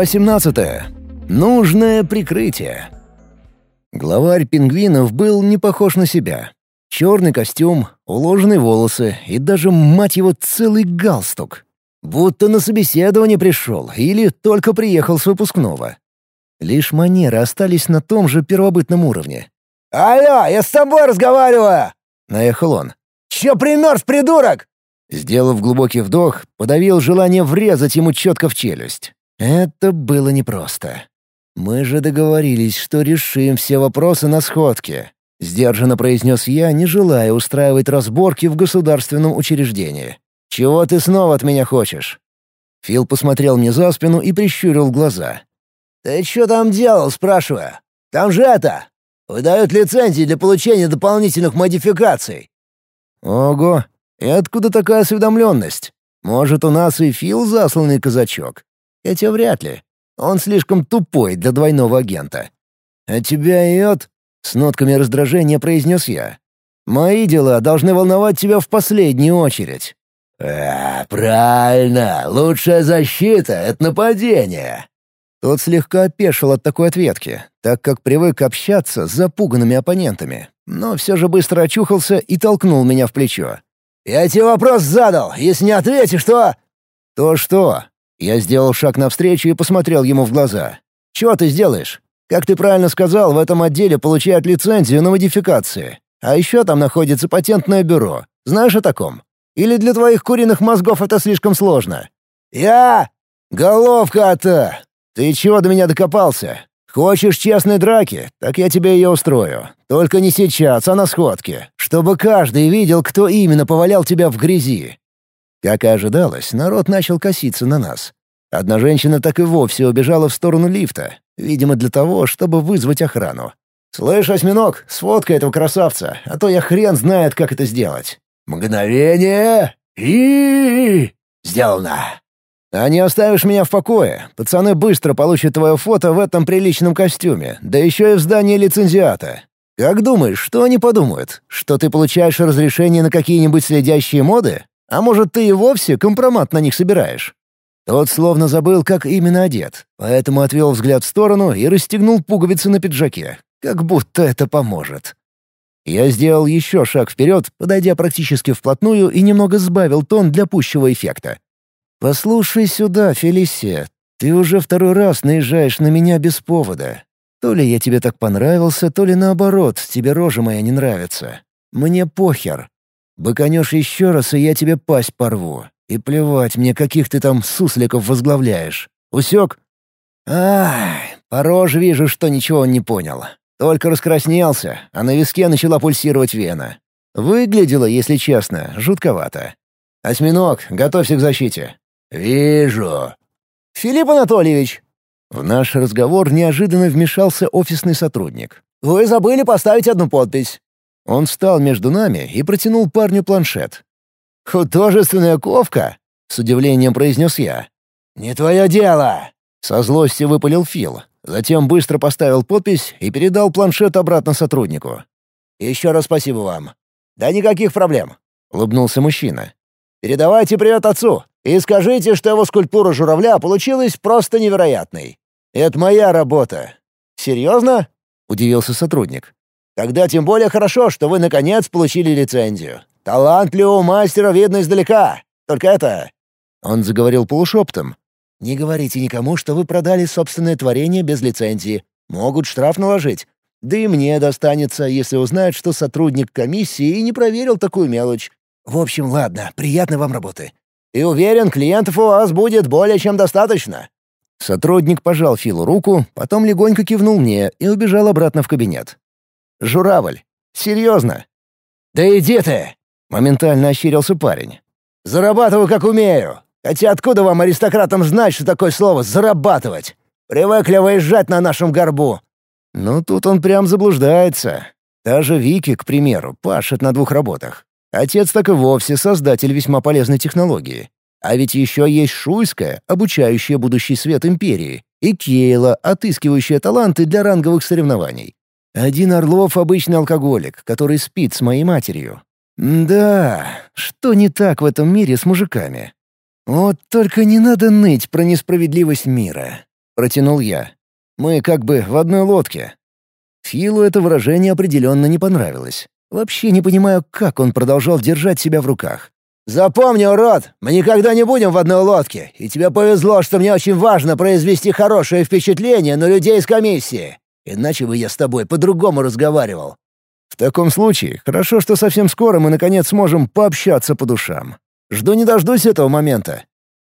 Глава 17. Нужное прикрытие. Главарь пингвинов был не похож на себя. Черный костюм, уложенные волосы и даже, мать его, целый галстук. Будто на собеседование пришел или только приехал с выпускного. Лишь манеры остались на том же первобытном уровне. «Алло, я с тобой разговариваю!» — наехал он. «Чё примерз, придурок?» Сделав глубокий вдох, подавил желание врезать ему четко в челюсть. Это было непросто. Мы же договорились, что решим все вопросы на сходке. Сдержанно произнес я, не желая устраивать разборки в государственном учреждении. «Чего ты снова от меня хочешь?» Фил посмотрел мне за спину и прищурил глаза. «Ты что там делал, спрашиваю? Там же это! Выдают лицензии для получения дополнительных модификаций». «Ого! И откуда такая осведомленность? Может, у нас и Фил засланный казачок? Хотя вряд ли. Он слишком тупой для двойного агента. «А тебя, Иот?» — с нотками раздражения произнес я. «Мои дела должны волновать тебя в последнюю очередь». «А, правильно. Лучшая защита — это нападение». Тот слегка опешил от такой ответки, так как привык общаться с запуганными оппонентами, но все же быстро очухался и толкнул меня в плечо. «Я тебе вопрос задал. Если не ответишь, то...» «То что?» Я сделал шаг навстречу и посмотрел ему в глаза. «Чего ты сделаешь? Как ты правильно сказал, в этом отделе получают лицензию на модификации. А еще там находится патентное бюро. Знаешь о таком? Или для твоих куриных мозгов это слишком сложно?» «Я...» «Головка-то! Ты чего до меня докопался? Хочешь честной драки? Так я тебе ее устрою. Только не сейчас, а на сходке. Чтобы каждый видел, кто именно повалял тебя в грязи. Как и ожидалось, народ начал коситься на нас. Одна женщина так и вовсе убежала в сторону лифта, видимо, для того, чтобы вызвать охрану. «Слышь, осьминог, сфоткай этого красавца, а то я хрен знает, как это сделать». «Мгновение и... сделано!» «А не оставишь меня в покое. Пацаны быстро получат твое фото в этом приличном костюме, да еще и в здании лицензиата. Как думаешь, что они подумают? Что ты получаешь разрешение на какие-нибудь следящие моды? А может, ты и вовсе компромат на них собираешь?» Тот словно забыл, как именно одет, поэтому отвел взгляд в сторону и расстегнул пуговицы на пиджаке, как будто это поможет. Я сделал еще шаг вперед, подойдя практически вплотную и немного сбавил тон для пущего эффекта. «Послушай сюда, Фелисия, ты уже второй раз наезжаешь на меня без повода. То ли я тебе так понравился, то ли наоборот, тебе рожа моя не нравится. Мне похер. Быканешь еще раз, и я тебе пасть порву. И плевать мне, каких ты там сусликов возглавляешь. Усек? Ай, по роже вижу, что ничего он не понял. Только раскраснелся, а на виске начала пульсировать вена. Выглядело, если честно, жутковато. «Осьминог, готовься к защите». «Вижу». «Филипп Анатольевич!» В наш разговор неожиданно вмешался офисный сотрудник. «Вы забыли поставить одну подпись. Он встал между нами и протянул парню планшет. «Художественная ковка?» — с удивлением произнес я. «Не твое дело!» — со злостью выпалил Фил. Затем быстро поставил подпись и передал планшет обратно сотруднику. «Еще раз спасибо вам. Да никаких проблем», — улыбнулся мужчина. «Передавайте привет отцу и скажите, что его скульптура журавля получилась просто невероятной. Это моя работа». «Серьезно?» — удивился сотрудник. Тогда тем более хорошо, что вы наконец получили лицензию. Талантливого мастера видно издалека. Только это...» Он заговорил полушептом. «Не говорите никому, что вы продали собственное творение без лицензии. Могут штраф наложить. Да и мне достанется, если узнают, что сотрудник комиссии не проверил такую мелочь. В общем, ладно, приятной вам работы. И уверен, клиентов у вас будет более чем достаточно». Сотрудник пожал Филу руку, потом легонько кивнул мне и убежал обратно в кабинет. Журавль. Серьезно?» «Да иди ты!» — моментально ощерился парень. «Зарабатываю, как умею. Хотя откуда вам, аристократам, знать, что такое слово «зарабатывать»? Привыкли выезжать на нашем горбу». Ну, тут он прям заблуждается. Даже Вики, к примеру, пашет на двух работах. Отец так и вовсе создатель весьма полезной технологии. А ведь еще есть Шуйская, обучающая будущий свет империи, и Кейла, отыскивающая таланты для ранговых соревнований. Один Орлов — обычный алкоголик, который спит с моей матерью. Да, что не так в этом мире с мужиками? Вот только не надо ныть про несправедливость мира. — протянул я. «Мы как бы в одной лодке». Филу это выражение определенно не понравилось. Вообще не понимаю, как он продолжал держать себя в руках. «Запомни, урод, мы никогда не будем в одной лодке, и тебе повезло, что мне очень важно произвести хорошее впечатление на людей из комиссии. Иначе бы я с тобой по-другому разговаривал». «В таком случае, хорошо, что совсем скоро мы наконец сможем пообщаться по душам. Жду не дождусь этого момента».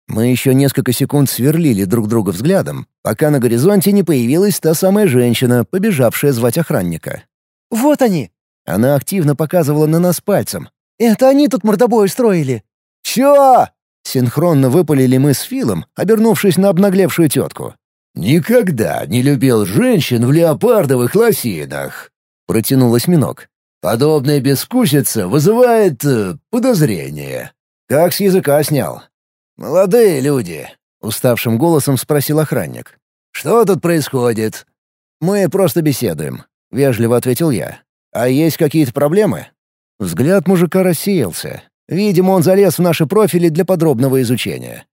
Мы еще несколько секунд сверлили друг друга взглядом, пока на горизонте не появилась та самая женщина, побежавшая звать охранника. «Вот они!» Она активно показывала на нас пальцем, это они тут мордобой устроили». «Чё?» — синхронно выпалили мы с Филом, обернувшись на обнаглевшую тетку. «Никогда не любил женщин в леопардовых лосинах», — протянул осьминог. «Подобная бескусица вызывает э, подозрение». «Как с языка снял?» «Молодые люди», — уставшим голосом спросил охранник. «Что тут происходит?» «Мы просто беседуем», — вежливо ответил я. «А есть какие-то проблемы?» Взгляд мужика рассеялся. Видимо, он залез в наши профили для подробного изучения.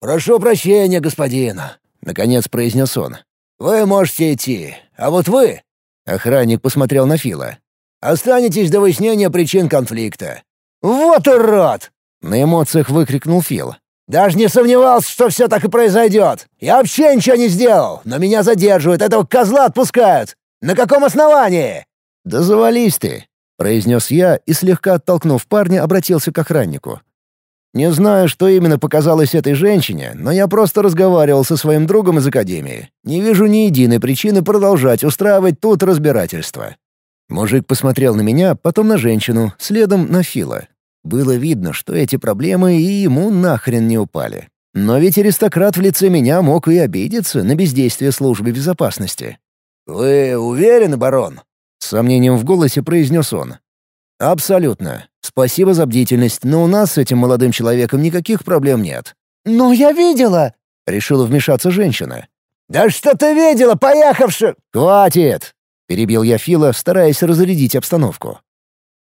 «Прошу прощения, господин», — наконец произнес он. «Вы можете идти, а вот вы...» — охранник посмотрел на Фила. «Останетесь до выяснения причин конфликта». «Вот урод!» — на эмоциях выкрикнул Фил. «Даже не сомневался, что все так и произойдет. Я вообще ничего не сделал, но меня задерживают, этого козла отпускают. На каком основании?» «Да завались ты!» произнес я и, слегка оттолкнув парня, обратился к охраннику. Не знаю, что именно показалось этой женщине, но я просто разговаривал со своим другом из академии. Не вижу ни единой причины продолжать устраивать тут разбирательство. Мужик посмотрел на меня, потом на женщину, следом на Фила. Было видно, что эти проблемы и ему нахрен не упали. Но ведь аристократ в лице меня мог и обидеться на бездействие службы безопасности. «Вы уверены, барон?» С сомнением в голосе произнес он. «Абсолютно. Спасибо за бдительность, но у нас с этим молодым человеком никаких проблем нет». «Но я видела!» — решила вмешаться женщина. «Да что ты видела, поехавши...» «Хватит!» — перебил я Фила, стараясь разрядить обстановку.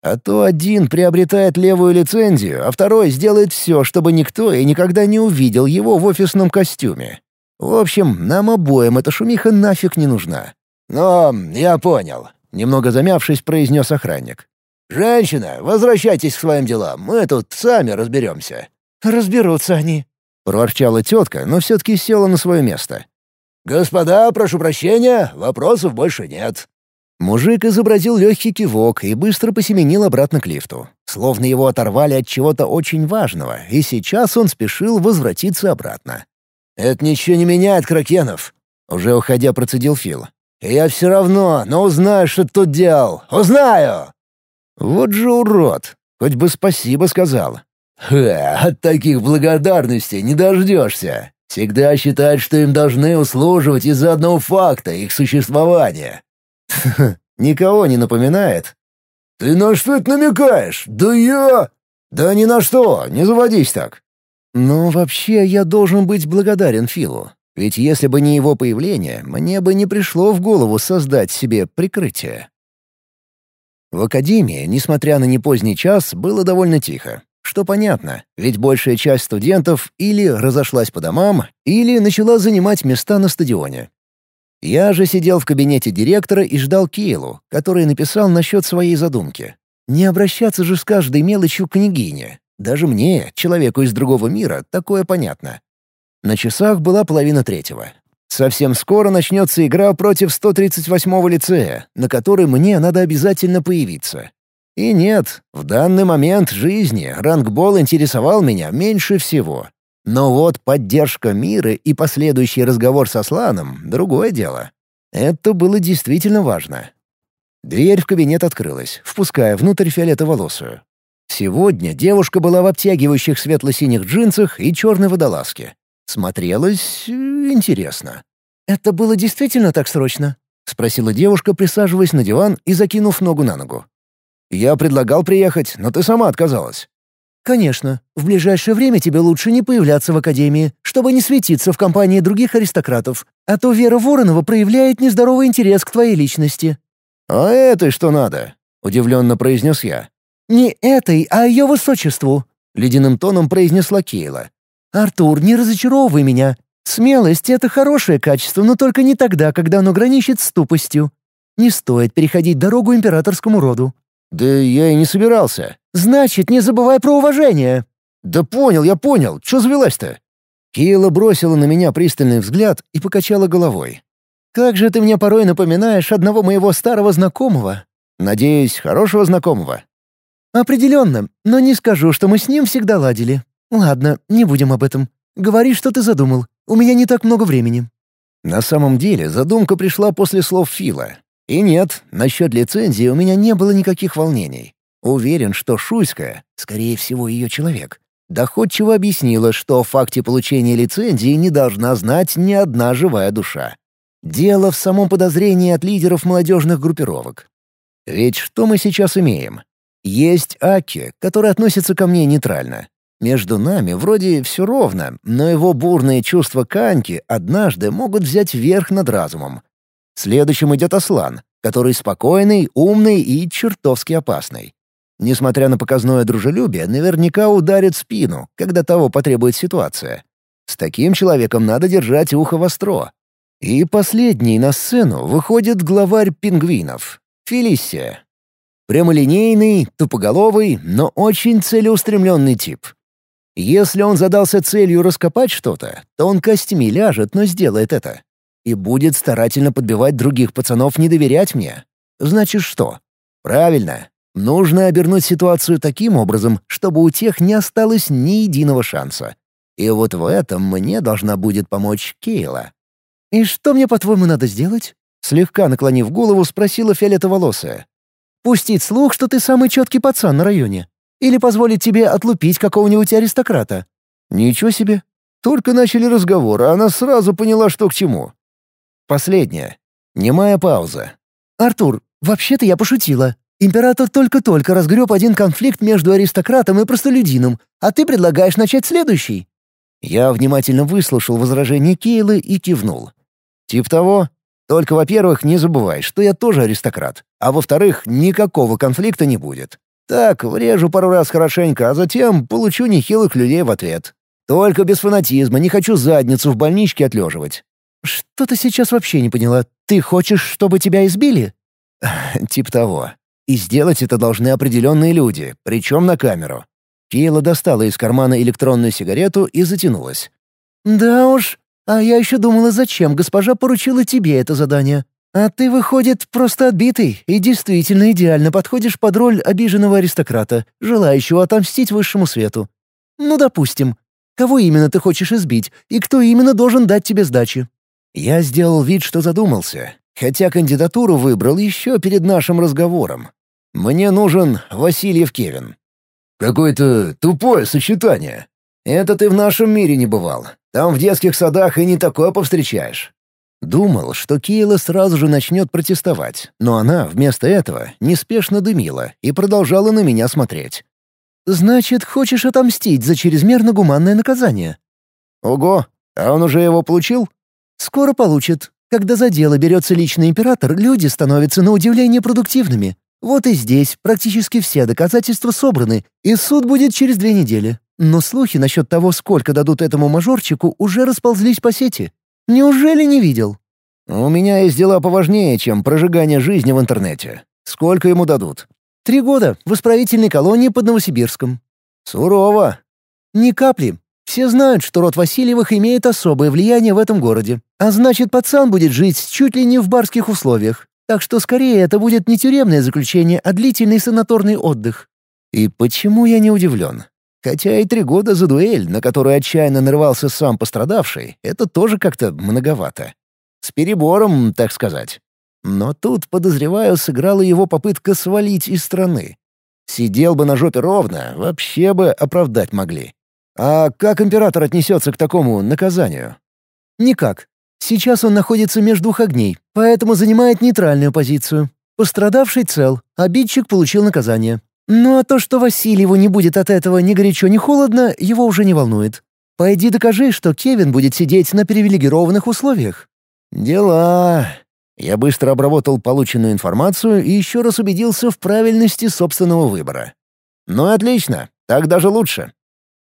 А то один приобретает левую лицензию, а второй сделает все, чтобы никто и никогда не увидел его в офисном костюме. В общем, нам обоим эта шумиха нафиг не нужна. «Но я понял. Немного замявшись, произнес охранник. «Женщина, возвращайтесь к своим делам, мы тут сами разберемся». «Разберутся они», — проворчала тетка, но все-таки села на свое место. «Господа, прошу прощения, вопросов больше нет». Мужик изобразил легкий кивок и быстро посеменил обратно к лифту. Словно его оторвали от чего-то очень важного, и сейчас он спешил возвратиться обратно. «Это ничего не меняет, Кракенов», — уже уходя процедил Фил. Я все равно, но узнаю, что ты тут делал. Узнаю!» «Вот же урод! Хоть бы спасибо сказал». «Ха, от таких благодарностей не дождешься. Всегда считают, что им должны услуживать из-за одного факта их существования». «Никого не напоминает?» «Ты на что это намекаешь? Да я...» «Да ни на что, не заводись так». «Ну, вообще, я должен быть благодарен Филу. Ведь если бы не его появление, мне бы не пришло в голову создать себе прикрытие. В академии, несмотря на непоздний час, было довольно тихо. Что понятно, ведь большая часть студентов или разошлась по домам, или начала занимать места на стадионе. Я же сидел в кабинете директора и ждал Кейлу, который написал насчет своей задумки. Не обращаться же с каждой мелочью к княгине. Даже мне, человеку из другого мира, такое понятно. На часах была половина третьего. Совсем скоро начнется игра против 138-го лицея, на которой мне надо обязательно появиться. И нет, в данный момент жизни рангбол интересовал меня меньше всего. Но вот поддержка мира и последующий разговор со Сланом — другое дело. Это было действительно важно. Дверь в кабинет открылась, впуская внутрь фиолетоволосую. Сегодня девушка была в обтягивающих светло-синих джинсах и черной водолазке. Смотрелось э, интересно. «Это было действительно так срочно?» — спросила девушка, присаживаясь на диван и закинув ногу на ногу. «Я предлагал приехать, но ты сама отказалась». «Конечно. В ближайшее время тебе лучше не появляться в Академии, чтобы не светиться в компании других аристократов, а то Вера Воронова проявляет нездоровый интерес к твоей личности». «А этой что надо?» — удивленно произнес я. «Не этой, а ее высочеству», — ледяным тоном произнесла Кейла. «Артур, не разочаровывай меня. Смелость — это хорошее качество, но только не тогда, когда оно граничит с тупостью. Не стоит переходить дорогу императорскому роду. Да я и не собирался. Значит, не забывай про уважение. Да понял, я понял. Что завелась-то? Киела бросила на меня пристальный взгляд и покачала головой. «Как же ты мне порой напоминаешь одного моего старого знакомого?» «Надеюсь, хорошего знакомого?» «Определенно, но не скажу, что мы с ним всегда ладили. Ладно, не будем об этом. Говори, что ты задумал. У меня не так много времени». На самом деле задумка пришла после слов Фила. И нет, насчет лицензии у меня не было никаких волнений. Уверен, что Шуйская, скорее всего, ее человек, доходчиво объяснила, что о факте получения лицензии не должна знать ни одна живая душа. Дело в самом подозрении от лидеров молодежных группировок. Ведь что мы сейчас имеем? Есть Аки, который относится ко мне нейтрально. Между нами вроде все ровно, но его бурные чувства Каньки однажды могут взять верх над разумом. Следующим идет Аслан, который спокойный, умный и чертовски опасный. Несмотря на показное дружелюбие, наверняка ударит спину, когда того потребует ситуация. С таким человеком надо держать ухо востро. И последний на сцену выходит главарь пингвинов — Фелисия. Прямолинейный, тупоголовый, но очень целеустремленный тип. Если он задался целью раскопать что-то, то он костями ляжет, но сделает это. И будет старательно подбивать других пацанов не доверять мне. Значит что? Правильно. Нужно обернуть ситуацию таким образом, чтобы у тех не осталось ни единого шанса. И вот в этом мне должна будет помочь Кейла. «И что мне, по-твоему, надо сделать?» Слегка наклонив голову, спросила фиолетоволосая. «Пустить слух, что ты самый четкий пацан на районе. Или позволить тебе отлупить какого-нибудь аристократа?» «Ничего себе. Только начали разговор, а она сразу поняла, что к чему». Последняя. Немая пауза. «Артур, вообще-то я пошутила. Император только-только разгреб один конфликт между аристократом и простолюдином, а ты предлагаешь начать следующий». Я внимательно выслушал возражение Кейлы и кивнул. «Тип того. Только, во-первых, не забывай, что я тоже аристократ, а во-вторых, никакого конфликта не будет. Так, врежу пару раз хорошенько, а затем получу нехилых людей в ответ. Только без фанатизма, не хочу задницу в больничке отлеживать». «Что ты сейчас вообще не поняла? Ты хочешь, чтобы тебя избили?» «Тип того. И сделать это должны определенные люди, причем на камеру». Кейла достала из кармана электронную сигарету и затянулась. «Да уж, а я еще думала, зачем госпожа поручила тебе это задание. А ты, выходит, просто отбитый и действительно идеально подходишь под роль обиженного аристократа, желающего отомстить высшему свету. Ну, допустим. Кого именно ты хочешь избить, и кто именно должен дать тебе сдачи?» Я сделал вид, что задумался, хотя кандидатуру выбрал еще перед нашим разговором. Мне нужен Васильев Кевин. Какое-то тупое сочетание. Это ты в нашем мире не бывал. Там в детских садах и не такое повстречаешь. Думал, что Кейла сразу же начнет протестовать, но она вместо этого неспешно дымила и продолжала на меня смотреть. «Значит, хочешь отомстить за чрезмерно гуманное наказание?» «Ого, а он уже его получил?» «Скоро получит. Когда за дело берется личный император, люди становятся на удивление продуктивными. Вот и здесь практически все доказательства собраны, и суд будет через две недели. Но слухи насчет того, сколько дадут этому мажорчику, уже расползлись по сети. Неужели не видел?» «У меня есть дела поважнее, чем прожигание жизни в интернете. Сколько ему дадут?» «Три года в исправительной колонии под Новосибирском». «Сурово». «Ни капли. Все знают, что род Васильевых имеет особое влияние в этом городе. А значит, пацан будет жить чуть ли не в барских условиях. Так что скорее это будет не тюремное заключение, а длительный санаторный отдых». «И почему я не удивлен? Хотя и три года за дуэль, на которую отчаянно нарывался сам пострадавший, это тоже как-то многовато. С перебором, так сказать. Но тут, подозреваю, сыграла его попытка свалить из страны. Сидел бы на жопе ровно, вообще бы оправдать могли. А как император отнесется к такому наказанию? Никак. Сейчас он находится между двух огней, поэтому занимает нейтральную позицию. Пострадавший цел, обидчик получил наказание. Ну а то, что Васильеву не будет от этого ни горячо, ни холодно, его уже не волнует. Пойди докажи, что Кевин будет сидеть на привилегированных условиях». «Дела...» Я быстро обработал полученную информацию и еще раз убедился в правильности собственного выбора. «Ну отлично, так даже лучше».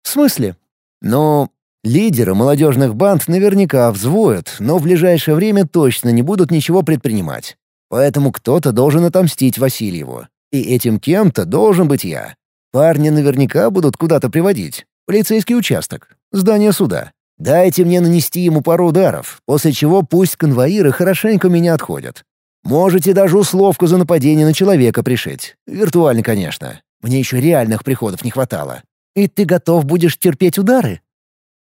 «В смысле?» «Ну, Лидеры молодежных банд наверняка взвоют, но в ближайшее время точно не будут ничего предпринимать. Поэтому кто-то должен отомстить Васильеву. И этим кем-то должен быть я. Парни наверняка будут куда-то приводить. Полицейский участок, здание суда. Дайте мне нанести ему пару ударов, после чего пусть конвоиры хорошенько меня отходят. Можете даже условку за нападение на человека пришить. Виртуально, конечно. Мне еще реальных приходов не хватало. И ты готов будешь терпеть удары?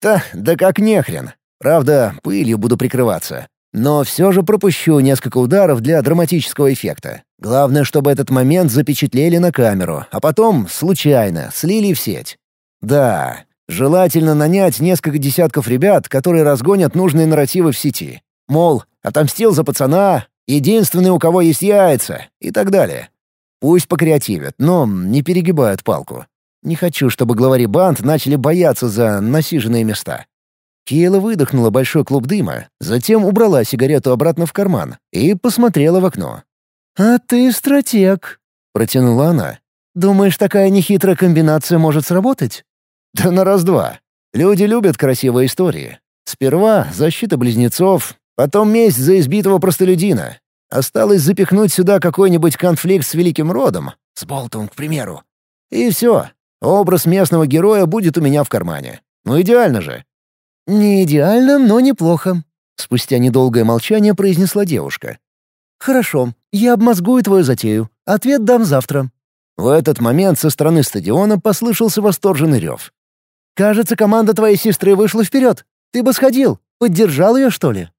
Да, да как нехрен. Правда, пылью буду прикрываться. Но все же пропущу несколько ударов для драматического эффекта. Главное, чтобы этот момент запечатлели на камеру, а потом, случайно, слили в сеть. Да, желательно нанять несколько десятков ребят, которые разгонят нужные нарративы в сети. Мол, отомстил за пацана, единственный, у кого есть яйца, и так далее. Пусть покреативят, но не перегибают палку. Не хочу, чтобы главари банд начали бояться за насиженные места. Кейла выдохнула большой клуб дыма, затем убрала сигарету обратно в карман и посмотрела в окно. «А ты стратег», — протянула она. «Думаешь, такая нехитрая комбинация может сработать?» «Да на раз-два. Люди любят красивые истории. Сперва защита близнецов, потом месть за избитого простолюдина. Осталось запихнуть сюда какой-нибудь конфликт с великим родом, с Болтом, к примеру. И все. Образ местного героя будет у меня в кармане. Ну идеально же. «Не идеально, но неплохо», — спустя недолгое молчание произнесла девушка. «Хорошо, я обмозгую твою затею. Ответ дам завтра». В этот момент со стороны стадиона послышался восторженный рев. «Кажется, команда твоей сестры вышла вперед. Ты бы сходил, поддержал ее, что ли?»